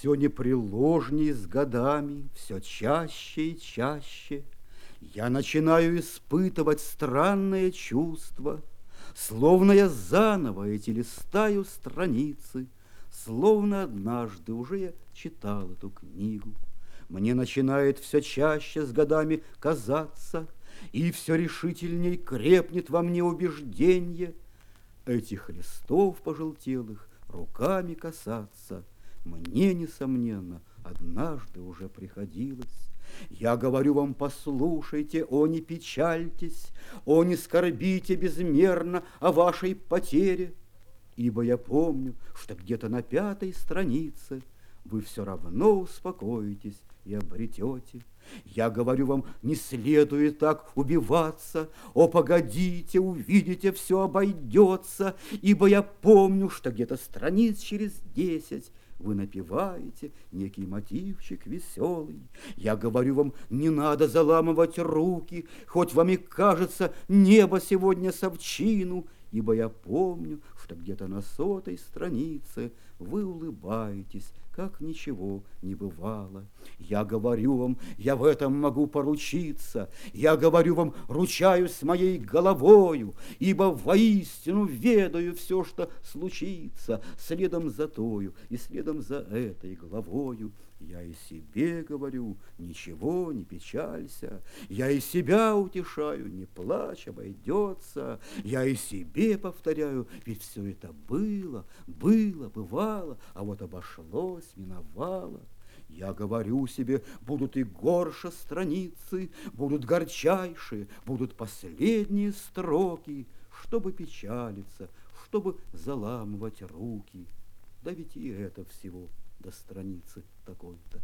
все непреложней с годами, все чаще и чаще я начинаю испытывать странное чувство, словно я заново эти листаю страницы, словно однажды уже я читал эту книгу. Мне начинает все чаще с годами казаться, и все решительней крепнет во мне убеждение этих листов пожелтелых руками касаться. Мне, несомненно, однажды уже приходилось. Я говорю вам, послушайте, о, не печальтесь, о, не скорбите безмерно о вашей потере, ибо я помню, что где-то на пятой странице вы все равно успокоитесь и обретете. Я говорю вам, не следует так убиваться. О, погодите, увидите, все обойдется, ибо я помню, что где-то страниц через десять вы напеваете некий мотивчик веселый. Я говорю вам, не надо заламывать руки, хоть вам и кажется небо сегодня совчину, ибо я помню, что где-то на сотой странице вы улыбаетесь, как ничего не бывало. Я говорю вам, я в этом могу поручиться, я говорю вам, ручаюсь моей головою, ибо воистину ведаю все, что случится, следом за тою и следом за этой головою. Я и себе говорю, ничего, не печалься. Я и себя утешаю, не плачь, обойдется. Я и себе повторяю, ведь все это было, было, бывало, а вот обошлось, миновало. Я говорю себе, будут и горше страницы, будут горчайшие, будут последние строки, чтобы печалиться, чтобы заламывать руки. Да ведь и это всего до страницы такой-то.